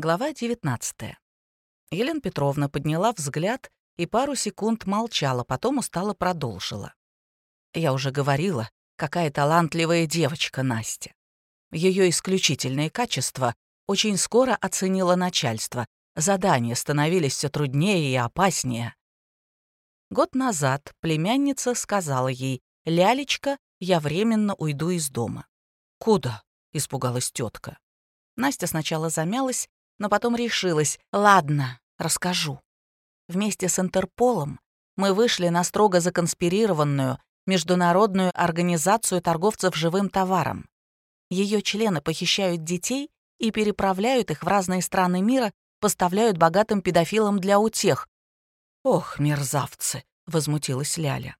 Глава 19. Елена Петровна подняла взгляд и пару секунд молчала, потом устало продолжила. «Я уже говорила, какая талантливая девочка Настя. Ее исключительные качества очень скоро оценило начальство. Задания становились все труднее и опаснее. Год назад племянница сказала ей, «Лялечка, я временно уйду из дома». «Куда?» — испугалась тетка. Настя сначала замялась, но потом решилась. «Ладно, расскажу». Вместе с Интерполом мы вышли на строго законспирированную Международную организацию торговцев живым товаром. Ее члены похищают детей и переправляют их в разные страны мира, поставляют богатым педофилам для утех. «Ох, мерзавцы!» — возмутилась Ляля.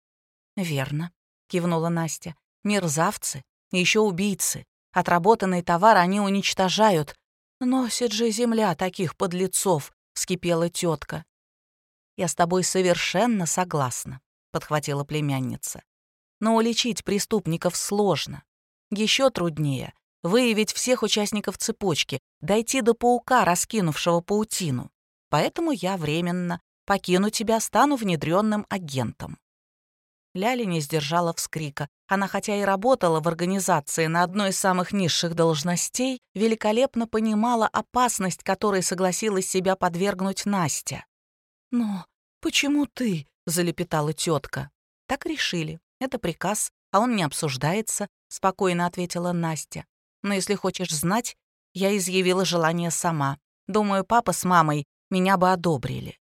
«Верно», — кивнула Настя. «Мерзавцы, еще убийцы. Отработанный товар они уничтожают. Носит же земля таких подлецов», — вскипела тетка. «Я с тобой совершенно согласна», — подхватила племянница. «Но уличить преступников сложно. Еще труднее выявить всех участников цепочки, дойти до паука, раскинувшего паутину. Поэтому я временно покину тебя, стану внедренным агентом». Ляля не сдержала вскрика. Она, хотя и работала в организации на одной из самых низших должностей, великолепно понимала опасность, которой согласилась себя подвергнуть Настя. «Но почему ты?» — залепетала тетка. «Так решили. Это приказ, а он не обсуждается», — спокойно ответила Настя. «Но если хочешь знать, я изъявила желание сама. Думаю, папа с мамой меня бы одобрили».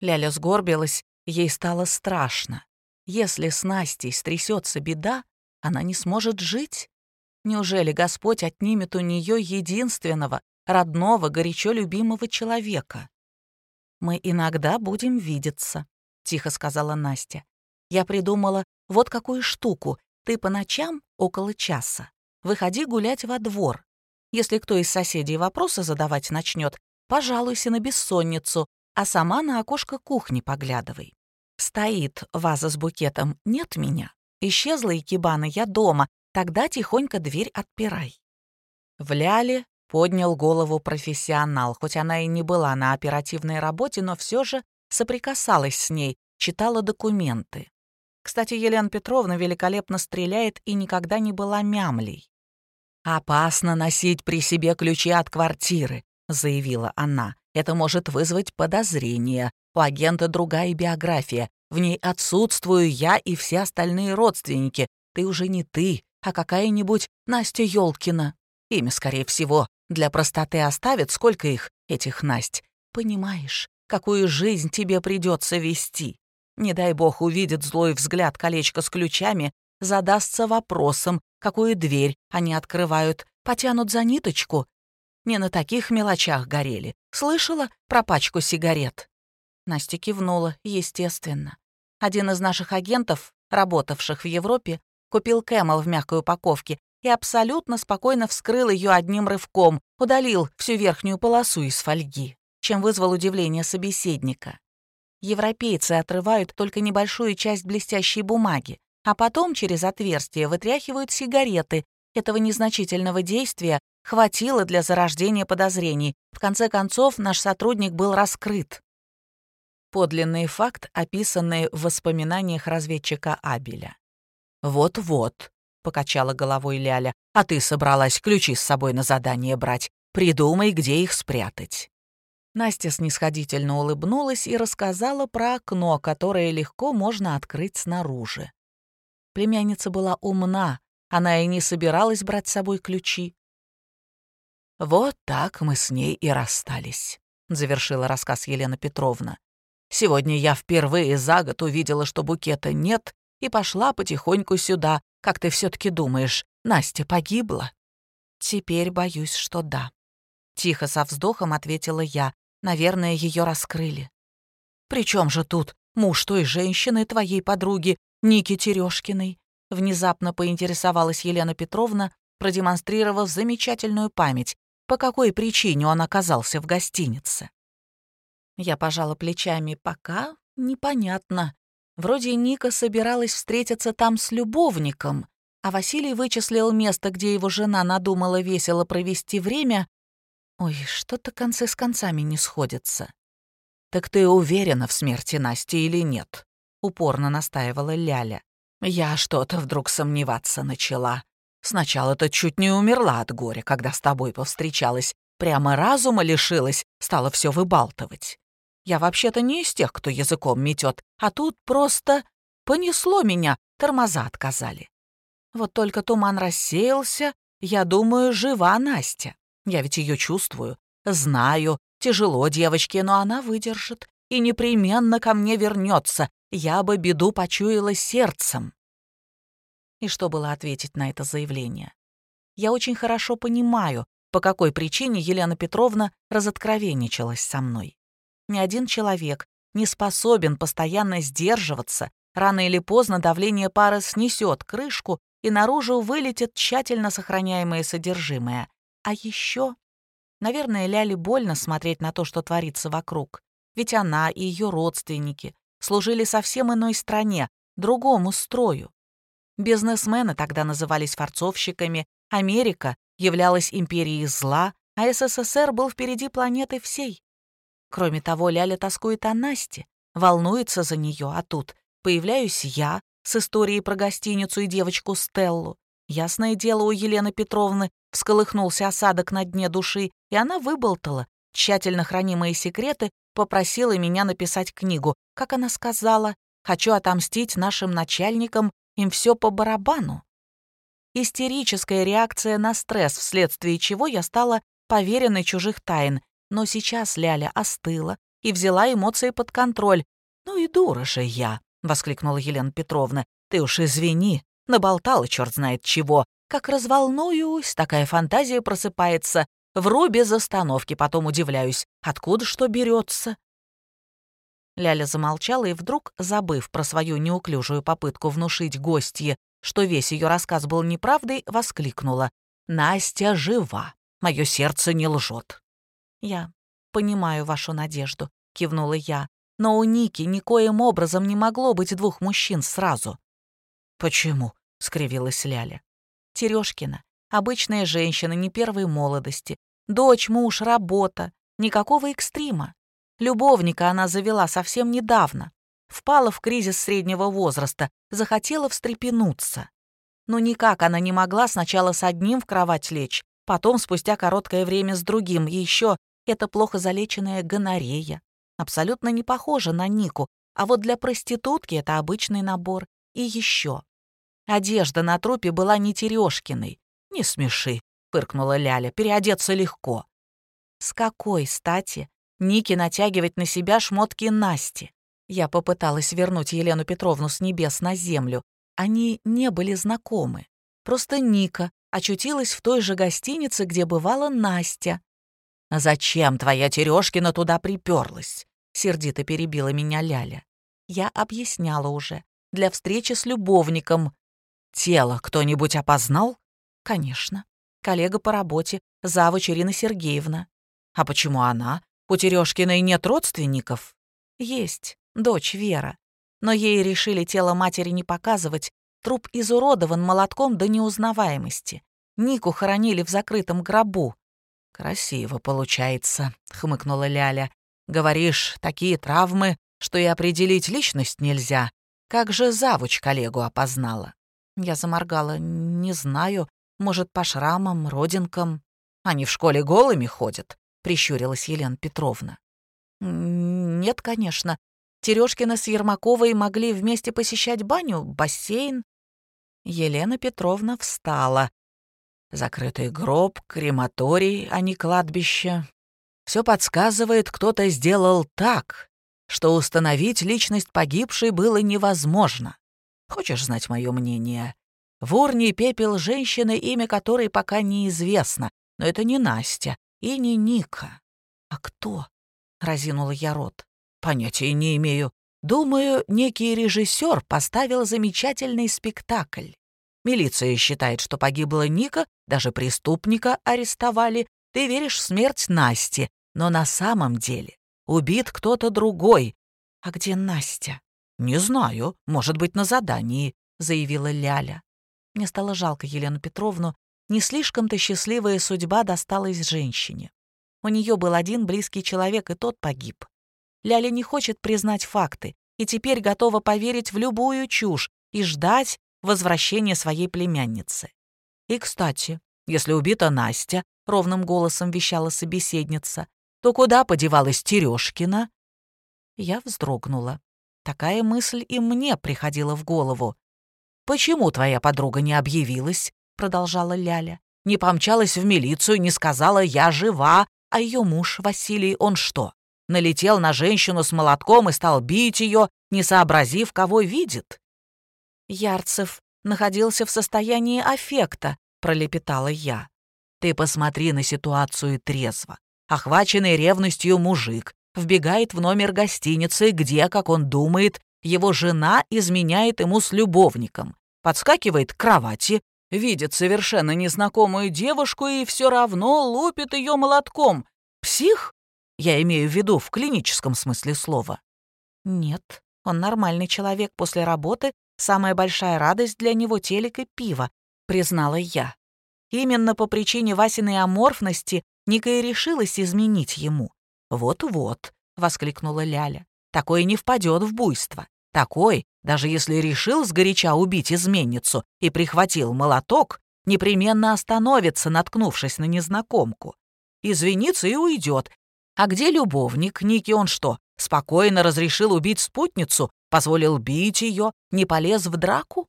Ляля сгорбилась, ей стало страшно. Если с Настей стрясется беда, она не сможет жить. Неужели Господь отнимет у нее единственного, родного, горячо любимого человека? «Мы иногда будем видеться», — тихо сказала Настя. «Я придумала вот какую штуку. Ты по ночам около часа. Выходи гулять во двор. Если кто из соседей вопросы задавать начнет, пожалуйся на бессонницу, а сама на окошко кухни поглядывай. Стоит ваза с букетом «Нет меня». Исчезла Икебана, я дома, тогда тихонько дверь отпирай. В Ляле поднял голову профессионал, хоть она и не была на оперативной работе, но все же соприкасалась с ней, читала документы. Кстати, Елена Петровна великолепно стреляет и никогда не была мямлей. «Опасно носить при себе ключи от квартиры», — заявила она. «Это может вызвать подозрения. У агента другая биография. В ней отсутствую я и все остальные родственники. Ты уже не ты, а какая-нибудь Настя Ёлкина. Имя, скорее всего, для простоты оставят, сколько их, этих Насть. Понимаешь, какую жизнь тебе придется вести. Не дай бог увидит злой взгляд колечко с ключами, задастся вопросом, какую дверь они открывают, потянут за ниточку. Не на таких мелочах горели. Слышала про пачку сигарет? Настя кивнула, естественно. Один из наших агентов, работавших в Европе, купил Camel в мягкой упаковке и абсолютно спокойно вскрыл ее одним рывком, удалил всю верхнюю полосу из фольги, чем вызвал удивление собеседника. Европейцы отрывают только небольшую часть блестящей бумаги, а потом через отверстие вытряхивают сигареты. Этого незначительного действия хватило для зарождения подозрений. В конце концов, наш сотрудник был раскрыт. Подлинный факт, описанный в воспоминаниях разведчика Абеля. «Вот-вот», — покачала головой Ляля, «а ты собралась ключи с собой на задание брать. Придумай, где их спрятать». Настя снисходительно улыбнулась и рассказала про окно, которое легко можно открыть снаружи. Племянница была умна, она и не собиралась брать с собой ключи. «Вот так мы с ней и расстались», — завершила рассказ Елена Петровна. Сегодня я впервые за год увидела, что букета нет, и пошла потихоньку сюда. Как ты все-таки думаешь, Настя погибла? Теперь боюсь, что да. Тихо со вздохом ответила я. Наверное, ее раскрыли. При чем же тут муж той женщины, твоей подруги, Ники Терешкиной? Внезапно поинтересовалась Елена Петровна, продемонстрировав замечательную память, по какой причине он оказался в гостинице. Я пожала плечами. Пока непонятно. Вроде Ника собиралась встретиться там с любовником, а Василий вычислил место, где его жена надумала весело провести время. Ой, что-то концы с концами не сходятся. «Так ты уверена в смерти Насти или нет?» — упорно настаивала Ляля. «Я что-то вдруг сомневаться начала. Сначала-то чуть не умерла от горя, когда с тобой повстречалась. Прямо разума лишилась, стала все выбалтывать. Я вообще-то не из тех, кто языком метет, а тут просто понесло меня, тормоза отказали. Вот только туман рассеялся, я думаю, жива Настя. Я ведь ее чувствую, знаю, тяжело девочке, но она выдержит и непременно ко мне вернется. Я бы беду почуяла сердцем. И что было ответить на это заявление? Я очень хорошо понимаю, по какой причине Елена Петровна разоткровенничалась со мной. Ни один человек не способен постоянно сдерживаться, рано или поздно давление пара снесет крышку, и наружу вылетит тщательно сохраняемое содержимое. А еще, наверное, Ляле больно смотреть на то, что творится вокруг. Ведь она и ее родственники служили совсем иной стране, другому строю. Бизнесмены тогда назывались форцовщиками, Америка являлась империей зла, а СССР был впереди планеты всей. Кроме того, Ляля тоскует о Насте, волнуется за нее, а тут появляюсь я с историей про гостиницу и девочку Стеллу. Ясное дело, у Елены Петровны всколыхнулся осадок на дне души, и она выболтала тщательно хранимые секреты, попросила меня написать книгу. Как она сказала, «Хочу отомстить нашим начальникам, им все по барабану». Истерическая реакция на стресс, вследствие чего я стала поверенной чужих тайн. Но сейчас Ляля остыла и взяла эмоции под контроль. «Ну и дура же я!» — воскликнула Елена Петровна. «Ты уж извини, наболтала черт знает чего. Как разволнуюсь, такая фантазия просыпается. Вру без остановки, потом удивляюсь, откуда что берется. Ляля замолчала и вдруг, забыв про свою неуклюжую попытку внушить гостье, что весь ее рассказ был неправдой, воскликнула. «Настя жива. Мое сердце не лжет». «Я понимаю вашу надежду», — кивнула я. «Но у Ники никоим образом не могло быть двух мужчин сразу». «Почему?» — скривилась Ляля. «Терешкина. Обычная женщина, не первой молодости. Дочь, муж, работа. Никакого экстрима. Любовника она завела совсем недавно впала в кризис среднего возраста, захотела встрепенуться. Но никак она не могла сначала с одним в кровать лечь, потом спустя короткое время с другим, и еще это плохо залеченная гонорея. Абсолютно не похожа на Нику, а вот для проститутки это обычный набор. И еще. Одежда на трупе была не Терешкиной. «Не смеши», — фыркнула Ляля, — «переодеться легко». С какой стати Нике натягивать на себя шмотки Насти? Я попыталась вернуть Елену Петровну с небес на землю. Они не были знакомы. Просто Ника очутилась в той же гостинице, где бывала Настя. «А зачем твоя Терешкина туда приперлась?» — сердито перебила меня Ляля. Я объясняла уже. Для встречи с любовником. «Тело кто-нибудь опознал?» «Конечно. Коллега по работе, завуч Ирина Сергеевна». «А почему она? У Терешкиной нет родственников?» «Есть дочь Вера. Но ей решили тело матери не показывать, труп изуродован молотком до неузнаваемости. Нику хоронили в закрытом гробу. «Красиво получается», — хмыкнула Ляля. «Говоришь, такие травмы, что и определить личность нельзя. Как же завуч коллегу опознала?» Я заморгала. «Не знаю. Может, по шрамам, родинкам?» «Они в школе голыми ходят?» — прищурилась Елена Петровна. «Нет, конечно. Терешкина с Ермаковой могли вместе посещать баню, бассейн. Елена Петровна встала. Закрытый гроб, крематорий, а не кладбище. Все подсказывает, кто-то сделал так, что установить личность погибшей было невозможно. Хочешь знать мое мнение? В урне пепел женщины, имя которой пока неизвестно, но это не Настя и не Ника. А кто? — разинула я рот. Понятия не имею. Думаю, некий режиссер поставил замечательный спектакль. Милиция считает, что погибла Ника, даже преступника арестовали. Ты веришь в смерть Насти, но на самом деле убит кто-то другой. А где Настя? Не знаю, может быть, на задании, заявила Ляля. Мне стало жалко Елену Петровну. Не слишком-то счастливая судьба досталась женщине. У нее был один близкий человек, и тот погиб. Ляля не хочет признать факты и теперь готова поверить в любую чушь и ждать возвращения своей племянницы. И, кстати, если убита Настя, — ровным голосом вещала собеседница, — то куда подевалась Терешкина? Я вздрогнула. Такая мысль и мне приходила в голову. «Почему твоя подруга не объявилась?» — продолжала Ляля. «Не помчалась в милицию, не сказала «я жива», а ее муж, Василий, он что, налетел на женщину с молотком и стал бить ее, не сообразив, кого видит?» Ярцев находился в состоянии аффекта, пролепетала я. «Ты посмотри на ситуацию трезво. Охваченный ревностью мужик вбегает в номер гостиницы, где, как он думает, его жена изменяет ему с любовником, подскакивает к кровати, видит совершенно незнакомую девушку и все равно лупит ее молотком. Псих? Я имею в виду в клиническом смысле слова. Нет, он нормальный человек после работы, самая большая радость для него телек и пиво, признала я. Именно по причине Васиной аморфности Ника и решилась изменить ему. «Вот-вот», — воскликнула Ляля, — «такой не впадет в буйство. Такой, даже если решил сгоряча убить изменницу и прихватил молоток, непременно остановится, наткнувшись на незнакомку. Извинится и уйдет. А где любовник? Ники он что, спокойно разрешил убить спутницу, позволил бить ее, не полез в драку?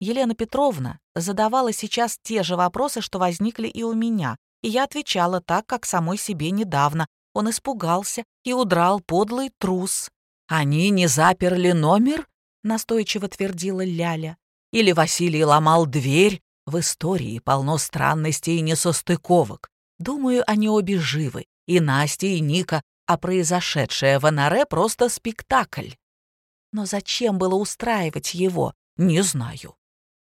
Елена Петровна задавала сейчас те же вопросы, что возникли и у меня, и я отвечала так, как самой себе недавно. Он испугался и удрал подлый трус. «Они не заперли номер?» — настойчиво твердила Ляля. «Или Василий ломал дверь? В истории полно странностей и несостыковок. Думаю, они обе живы, и Настя, и Ника, а произошедшее в Анаре просто спектакль. Но зачем было устраивать его, не знаю.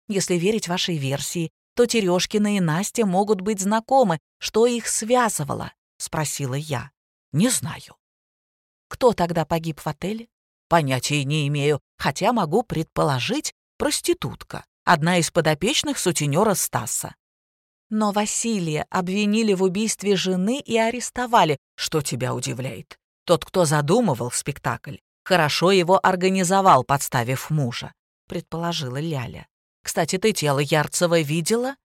Если верить вашей версии, то Терешкина и Настя могут быть знакомы. Что их связывало?» — спросила я. «Не знаю». «Кто тогда погиб в отеле?» «Понятия не имею, хотя могу предположить, проститутка, одна из подопечных сутенера Стаса». Но Василия обвинили в убийстве жены и арестовали. Что тебя удивляет? Тот, кто задумывал спектакль, хорошо его организовал, подставив мужа, предположила Ляля. Кстати, ты тело Ярцева видела?»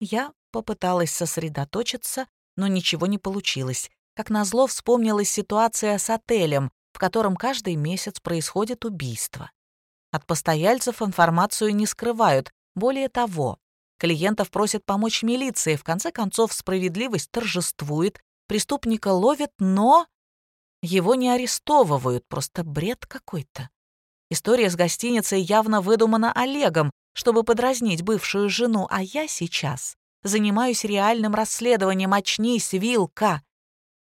Я попыталась сосредоточиться, но ничего не получилось. Как назло вспомнилась ситуация с отелем, в котором каждый месяц происходит убийство. От постояльцев информацию не скрывают. Более того, клиентов просят помочь милиции. В конце концов, справедливость торжествует, преступника ловят, но... Его не арестовывают, просто бред какой-то. История с гостиницей явно выдумана Олегом, чтобы подразнить бывшую жену, а я сейчас занимаюсь реальным расследованием «Очнись, Вилка».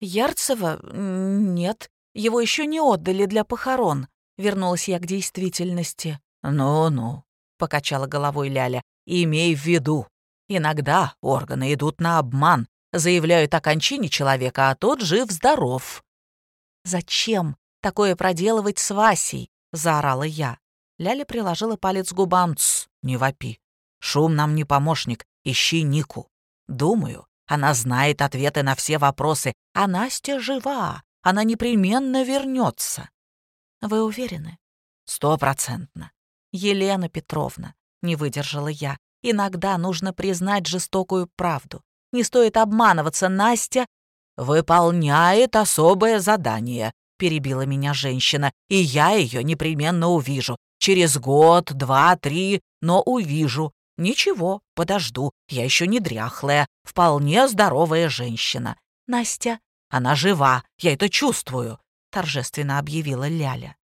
Ярцева? Нет, его еще не отдали для похорон. Вернулась я к действительности. «Ну-ну», — покачала головой Ляля, — «имей в виду, иногда органы идут на обман, заявляют о кончине человека, а тот жив-здоров». «Зачем такое проделывать с Васей?» — заорала я. Ляля приложила палец к губам. «Тсс, не вопи. Шум нам не помощник. Ищи Нику. Думаю, она знает ответы на все вопросы, а Настя жива. Она непременно вернется. Вы уверены? Стопроцентно. Елена Петровна, не выдержала я. Иногда нужно признать жестокую правду. Не стоит обманываться, Настя выполняет особое задание, перебила меня женщина, и я ее непременно увижу. Через год, два, три, но увижу. Ничего, подожду, я еще не дряхлая, вполне здоровая женщина. Настя, она жива, я это чувствую, торжественно объявила Ляля.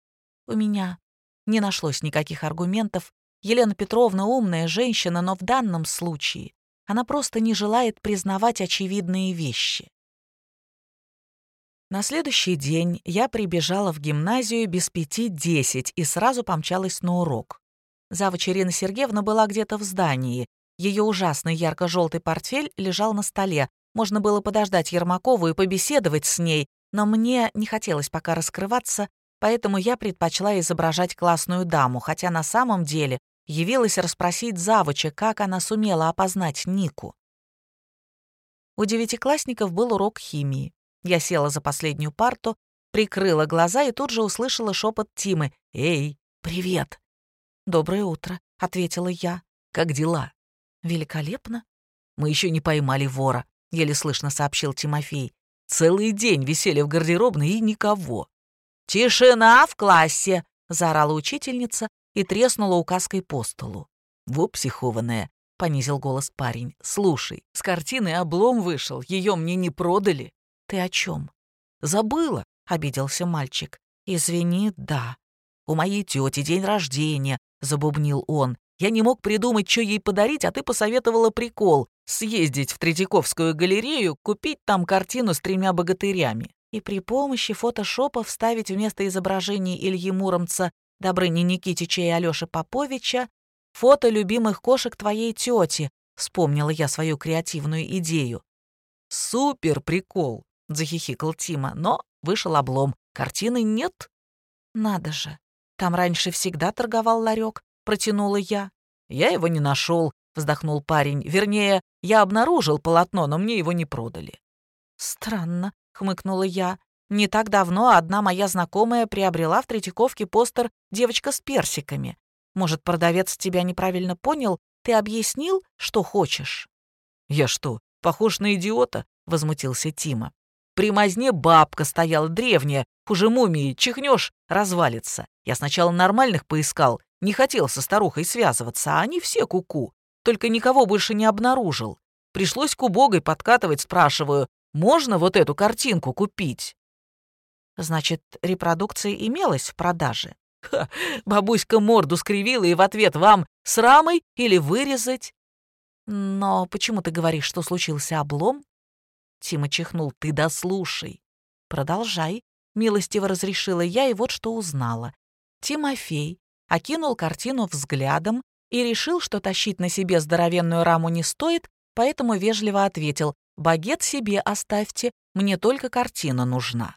У меня не нашлось никаких аргументов. Елена Петровна умная женщина, но в данном случае она просто не желает признавать очевидные вещи. На следующий день я прибежала в гимназию без пяти десять и сразу помчалась на урок. Завуч Ирина Сергеевна была где-то в здании. Ее ужасный ярко-желтый портфель лежал на столе. Можно было подождать Ермакову и побеседовать с ней, но мне не хотелось пока раскрываться, поэтому я предпочла изображать классную даму, хотя на самом деле явилась расспросить завуча, как она сумела опознать Нику. У девятиклассников был урок химии. Я села за последнюю парту, прикрыла глаза и тут же услышала шепот Тимы. «Эй, привет!» «Доброе утро», — ответила я. «Как дела?» «Великолепно». «Мы еще не поймали вора», — еле слышно сообщил Тимофей. «Целый день висели в гардеробной и никого». «Тишина в классе!» — заорала учительница и треснула указкой по столу. «Во, психованная!» — понизил голос парень. «Слушай, с картины облом вышел, ее мне не продали». «Ты о чем? «Забыла», — обиделся мальчик. «Извини, да. У моей тети день рождения», — забубнил он. «Я не мог придумать, что ей подарить, а ты посоветовала прикол — съездить в Третьяковскую галерею, купить там картину с тремя богатырями и при помощи фотошопа вставить вместо изображений Ильи Муромца, Добрыни Никитича и Алёши Поповича фото любимых кошек твоей тети, вспомнила я свою креативную идею. «Супер прикол!» — захихикал Тима, но вышел облом. Картины нет. «Надо же, там раньше всегда торговал ларек», — протянула я. «Я его не нашел», — вздохнул парень. «Вернее, я обнаружил полотно, но мне его не продали». «Странно», — хмыкнула я. «Не так давно одна моя знакомая приобрела в Третьяковке постер «Девочка с персиками». Может, продавец тебя неправильно понял? Ты объяснил, что хочешь?» «Я что, похож на идиота?» — возмутился Тима. «При мазне бабка стояла древняя, хуже мумии, чихнешь, развалится. Я сначала нормальных поискал, не хотел со старухой связываться, а они все куку. -ку. Только никого больше не обнаружил. Пришлось к убогой подкатывать, спрашиваю, можно вот эту картинку купить?» Значит, репродукция имелась в продаже. Ха, бабуська морду скривила и в ответ вам с рамой или вырезать. Но почему ты говоришь, что случился облом? Тима чихнул. Ты дослушай. Продолжай. Милостиво разрешила я, и вот что узнала. Тимофей окинул картину взглядом и решил, что тащить на себе здоровенную раму не стоит, поэтому вежливо ответил Багет себе оставьте, мне только картина нужна».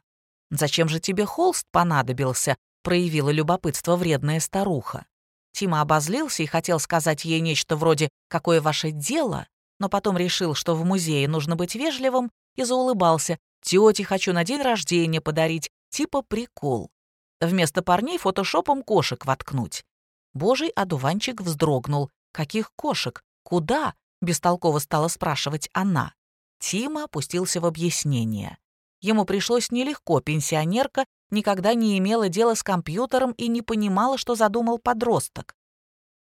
«Зачем же тебе холст понадобился?» — проявила любопытство вредная старуха. Тима обозлился и хотел сказать ей нечто вроде «Какое ваше дело?», но потом решил, что в музее нужно быть вежливым, и заулыбался «Тете хочу на день рождения подарить, типа прикол». Вместо парней фотошопом кошек воткнуть. Божий одуванчик вздрогнул. «Каких кошек? Куда?» — бестолково стала спрашивать она. Тима опустился в объяснение. Ему пришлось нелегко, пенсионерка никогда не имела дела с компьютером и не понимала, что задумал подросток.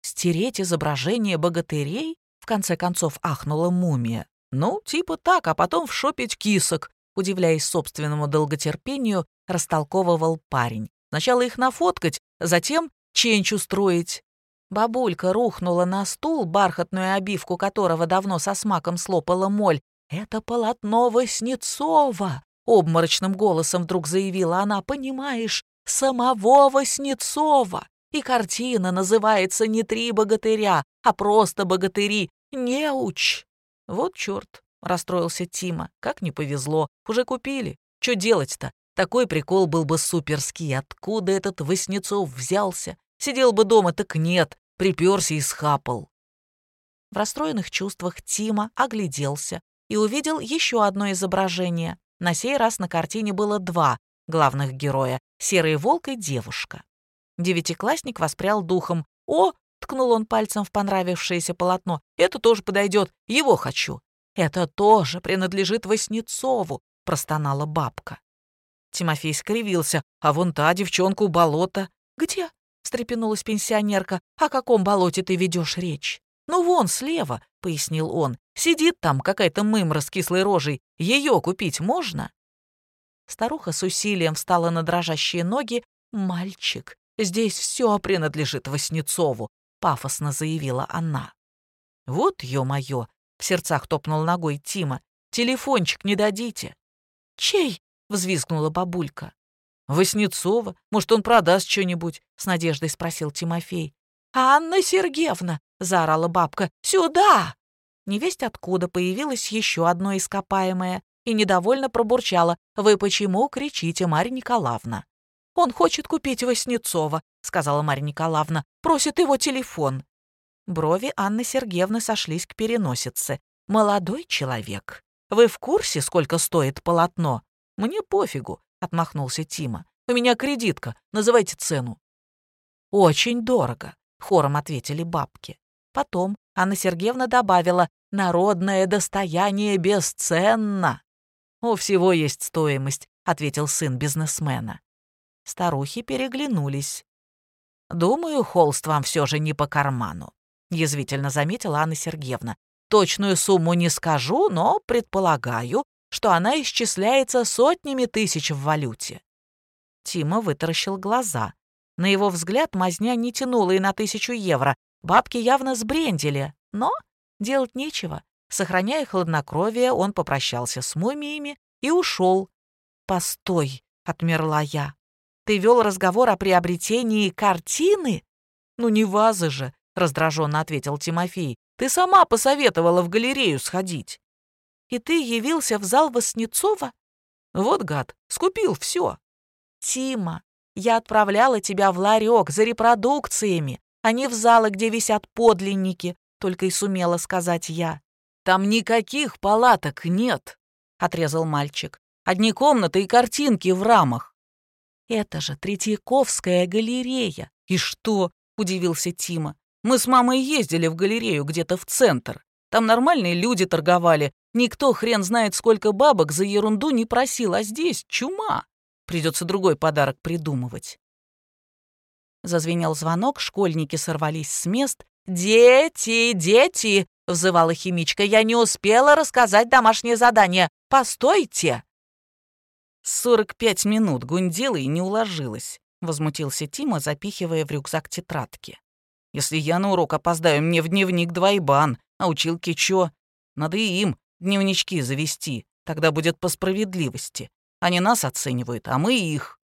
«Стереть изображение богатырей?» — в конце концов ахнула мумия. «Ну, типа так, а потом вшопить кисок», — удивляясь собственному долготерпению, растолковывал парень. «Сначала их нафоткать, затем ченч устроить». Бабулька рухнула на стул, бархатную обивку которого давно со смаком слопала моль, «Это полотно Васнецова!» — обморочным голосом вдруг заявила она. «Понимаешь, самого Васнецова! И картина называется не «Три богатыря», а просто «Богатыри». Неуч!» «Вот черт!» — расстроился Тима. «Как не повезло. Уже купили. Что делать-то? Такой прикол был бы суперский. Откуда этот Васнецов взялся? Сидел бы дома, так нет. Приперся и схапал». В расстроенных чувствах Тима огляделся, и увидел еще одно изображение. На сей раз на картине было два главных героя — серый волк и девушка. Девятиклассник воспрял духом. «О!» — ткнул он пальцем в понравившееся полотно. «Это тоже подойдет. Его хочу». «Это тоже принадлежит Васнецову», — простонала бабка. Тимофей скривился. «А вон та девчонка у болота». «Где?» — встрепенулась пенсионерка. «О каком болоте ты ведешь речь?» «Ну вон, слева», — пояснил он. «Сидит там какая-то мымра с кислой рожей. Ее купить можно?» Старуха с усилием встала на дрожащие ноги. «Мальчик, здесь все принадлежит Васнецову», — пафосно заявила она. «Вот, ё-моё!» — в сердцах топнул ногой Тима. «Телефончик не дадите?» «Чей?» — взвизгнула бабулька. «Васнецова. Может, он продаст что-нибудь?» — с надеждой спросил Тимофей. «Анна Сергеевна!» — заорала бабка. «Сюда!» Невесть откуда появилось еще одно ископаемое и недовольно пробурчала. «Вы почему кричите, Марья Николаевна?» «Он хочет купить Васнецова», — сказала Марья Николаевна. «Просит его телефон». Брови Анны Сергеевны сошлись к переносице. «Молодой человек, Вы в курсе, сколько стоит полотно?» «Мне пофигу», — отмахнулся Тима. «У меня кредитка, называйте цену». «Очень дорого», — хором ответили бабки. Потом Анна Сергеевна добавила «Народное достояние бесценно». «У всего есть стоимость», — ответил сын бизнесмена. Старухи переглянулись. «Думаю, холст вам все же не по карману», — язвительно заметила Анна Сергеевна. «Точную сумму не скажу, но предполагаю, что она исчисляется сотнями тысяч в валюте». Тима вытаращил глаза. На его взгляд мазня не тянула и на тысячу евро. Бабки явно сбрендили, но делать нечего. Сохраняя хладнокровие, он попрощался с мумиями и ушел. «Постой», — отмерла я. «Ты вел разговор о приобретении картины?» «Ну не вазы же», — раздраженно ответил Тимофей. «Ты сама посоветовала в галерею сходить». «И ты явился в зал Васнецова?» «Вот гад, скупил все». «Тима, я отправляла тебя в ларек за репродукциями, а не в залы, где висят подлинники», — только и сумела сказать я. «Там никаких палаток нет», — отрезал мальчик. «Одни комнаты и картинки в рамах». «Это же Третьяковская галерея». «И что?» — удивился Тима. «Мы с мамой ездили в галерею где-то в центр. Там нормальные люди торговали. Никто хрен знает, сколько бабок за ерунду не просил, а здесь чума. Придется другой подарок придумывать». Зазвенел звонок, школьники сорвались с мест. «Дети, дети!» — взывала химичка. «Я не успела рассказать домашнее задание. Постойте!» «Сорок пять минут гундела и не уложилась», — возмутился Тима, запихивая в рюкзак тетрадки. «Если я на урок опоздаю, мне в дневник двойбан, а училки чё? Надо и им дневнички завести, тогда будет по справедливости. Они нас оценивают, а мы их».